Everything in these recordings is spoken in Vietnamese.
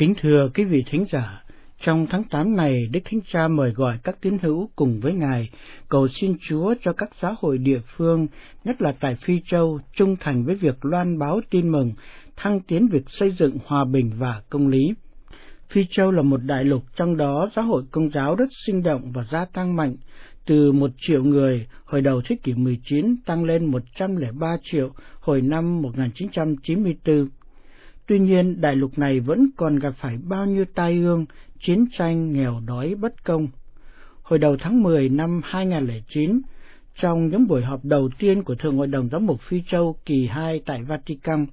Kính thưa quý vị thính giả, trong tháng 8 này, Đức Thánh Cha mời gọi các tín hữu cùng với Ngài cầu xin Chúa cho các giáo hội địa phương, nhất là tại Phi Châu, trung thành với việc loan báo tin mừng, thăng tiến việc xây dựng hòa bình và công lý. Phi Châu là một đại lục, trong đó giáo hội công giáo rất sinh động và gia tăng mạnh, từ một triệu người hồi đầu thế kỷ 19 tăng lên 103 triệu hồi năm 1994. Tuy nhiên, đại lục này vẫn còn gặp phải bao nhiêu tai ương, chiến tranh, nghèo đói, bất công. Hồi đầu tháng 10 năm 2009, trong những buổi họp đầu tiên của Thượng Hội đồng Giám mục Phi Châu kỳ 2 tại Vatican,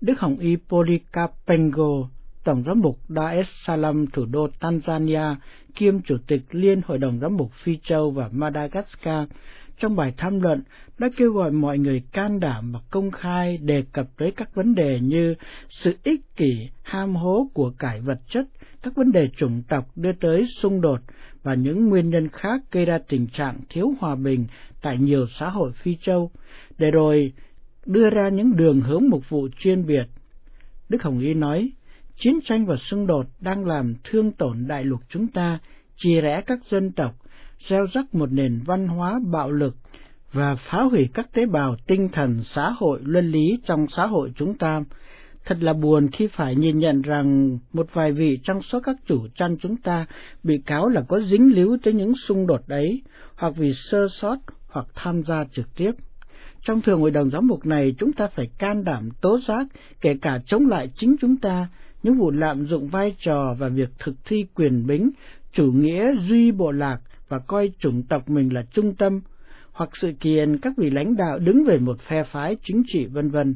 Đức Hồng Y Policarpengo, Tổng giám mục Dar es Salaam thủ đô Tanzania, kiêm Chủ tịch Liên Hội đồng Giám mục Phi Châu và Madagascar, trong bài tham luận đã kêu gọi mọi người can đảm và công khai đề cập tới các vấn đề như sự ích kỷ, ham hố của cải vật chất, các vấn đề chủng tộc đưa tới xung đột và những nguyên nhân khác gây ra tình trạng thiếu hòa bình tại nhiều xã hội Phi Châu, để rồi đưa ra những đường hướng mục vụ chuyên biệt. Đức Hồng Y nói, chiến tranh và xung đột đang làm thương tổn đại lục chúng ta, chia rẽ các dân tộc, gieo rắc một nền văn hóa bạo lực và phá hủy các tế bào tinh thần xã hội luân lý trong xã hội chúng ta. Thật là buồn khi phải nhìn nhận rằng một vài vị trong số các chủ chăn chúng ta bị cáo là có dính líu tới những xung đột ấy, hoặc vì sơ sót hoặc tham gia trực tiếp. Trong thường hội đồng giám mục này, chúng ta phải can đảm tố giác, kể cả chống lại chính chúng ta, những vụ lạm dụng vai trò và việc thực thi quyền bính, chủ nghĩa duy bộ lạc và coi chủng tộc mình là trung tâm, hoặc sự kiện các vị lãnh đạo đứng về một phe phái chính trị vân vân.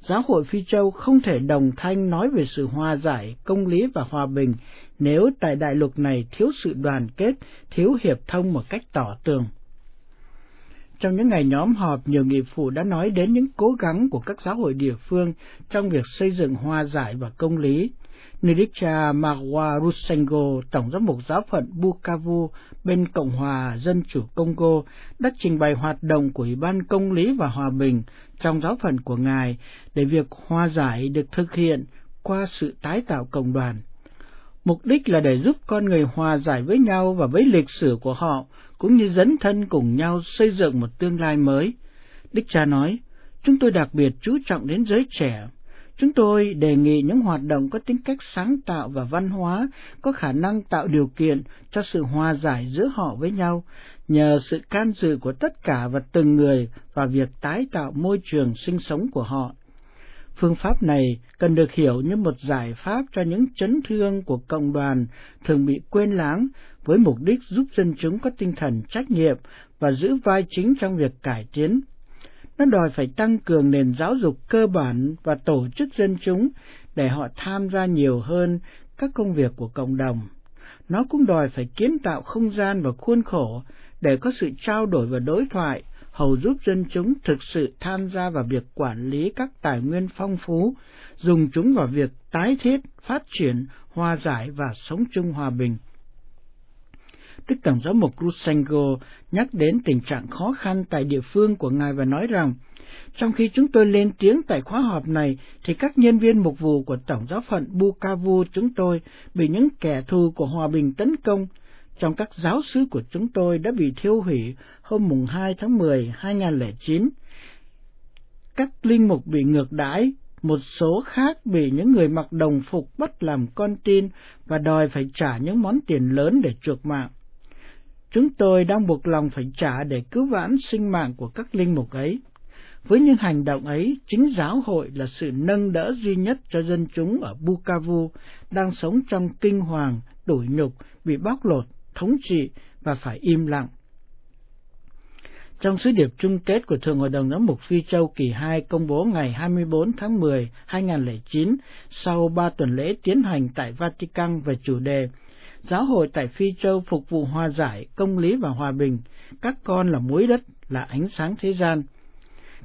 Giáo hội Phi Châu không thể đồng thanh nói về sự hòa giải, công lý và hòa bình nếu tại đại lục này thiếu sự đoàn kết, thiếu hiệp thông một cách tỏ tường. Trong những ngày nhóm họp, nhiều nghị phụ đã nói đến những cố gắng của các giáo hội địa phương trong việc xây dựng hòa giải và công lý. Niricha Magwarusengo, Tổng giám mục giáo phận Bukavu bên Cộng hòa Dân chủ Congo, đã trình bày hoạt động của Ủy ban Công lý và Hòa bình trong giáo phận của Ngài để việc hòa giải được thực hiện qua sự tái tạo cộng đoàn. Mục đích là để giúp con người hòa giải với nhau và với lịch sử của họ, cũng như dấn thân cùng nhau xây dựng một tương lai mới. Đức cha nói, chúng tôi đặc biệt chú trọng đến giới trẻ. Chúng tôi đề nghị những hoạt động có tính cách sáng tạo và văn hóa có khả năng tạo điều kiện cho sự hòa giải giữa họ với nhau, nhờ sự can dự của tất cả và từng người và việc tái tạo môi trường sinh sống của họ. Phương pháp này cần được hiểu như một giải pháp cho những chấn thương của cộng đoàn thường bị quên lãng với mục đích giúp dân chúng có tinh thần trách nhiệm và giữ vai chính trong việc cải tiến. Nó đòi phải tăng cường nền giáo dục cơ bản và tổ chức dân chúng để họ tham gia nhiều hơn các công việc của cộng đồng. Nó cũng đòi phải kiến tạo không gian và khuôn khổ để có sự trao đổi và đối thoại hầu giúp dân chúng thực sự tham gia vào việc quản lý các tài nguyên phong phú, dùng chúng vào việc tái thiết, phát triển, hòa giải và sống chung hòa bình. Đức Tổng giám mục Rusengo nhắc đến tình trạng khó khăn tại địa phương của Ngài và nói rằng, trong khi chúng tôi lên tiếng tại khóa họp này, thì các nhân viên mục vụ của Tổng giáo phận Bukavu chúng tôi bị những kẻ thù của hòa bình tấn công, trong các giáo sứ của chúng tôi đã bị thiêu hủy hôm mùng 2 tháng 10, 2009. Các linh mục bị ngược đãi, một số khác bị những người mặc đồng phục bắt làm con tin và đòi phải trả những món tiền lớn để chuộc mạng. Chúng tôi đang buộc lòng phải trả để cứu vãn sinh mạng của các linh mục ấy. Với những hành động ấy, chính giáo hội là sự nâng đỡ duy nhất cho dân chúng ở Bukavu đang sống trong kinh hoàng, đổi nhục, bị bóc lột, thống trị và phải im lặng. Trong sứ điệp chung kết của Thượng Hội đồng Giám mục Phi Châu kỳ 2 công bố ngày 24 tháng 10, 2009, sau ba tuần lễ tiến hành tại Vatican về chủ đề Giáo hội tại Phi Châu phục vụ hòa giải, công lý và hòa bình, các con là muối đất, là ánh sáng thế gian.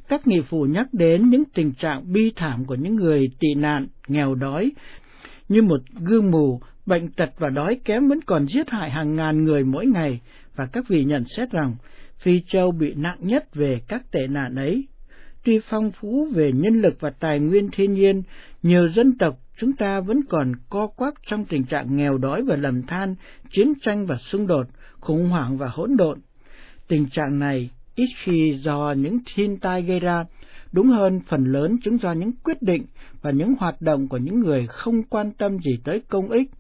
Các nghị phụ nhắc đến những tình trạng bi thảm của những người tị nạn, nghèo đói, như một gương mù bệnh tật và đói kém vẫn còn giết hại hàng ngàn người mỗi ngày, và các vị nhận xét rằng Phi Châu bị nặng nhất về các tệ nạn ấy. Tuy phong phú về nhân lực và tài nguyên thiên nhiên, nhiều dân tộc chúng ta vẫn còn co quắp trong tình trạng nghèo đói và lầm than, chiến tranh và xung đột, khủng hoảng và hỗn độn. Tình trạng này ít khi do những thiên tai gây ra, đúng hơn phần lớn chúng do những quyết định và những hoạt động của những người không quan tâm gì tới công ích,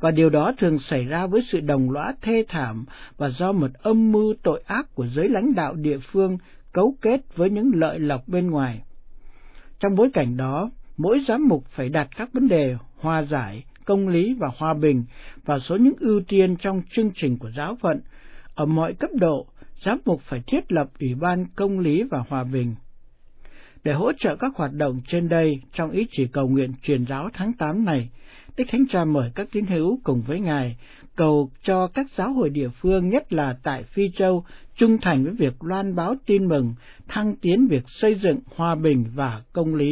và điều đó thường xảy ra với sự đồng lõa thê thảm và do một âm mưu tội ác của giới lãnh đạo địa phương cấu kết với những lợi lộc bên ngoài. Trong bối cảnh đó, mỗi giám mục phải đặt các vấn đề hòa giải, công lý và hòa bình vào số những ưu tiên trong chương trình của giáo phận. Ở mọi cấp độ, giám mục phải thiết lập Ủy ban Công lý và Hòa bình. Để hỗ trợ các hoạt động trên đây trong ý chỉ cầu nguyện truyền giáo tháng 8 này, Đức Thánh Cha mời các tín hữu cùng với Ngài cầu cho các giáo hội địa phương nhất là tại Phi Châu trung thành với việc loan báo tin mừng, thăng tiến việc xây dựng hòa bình và công lý.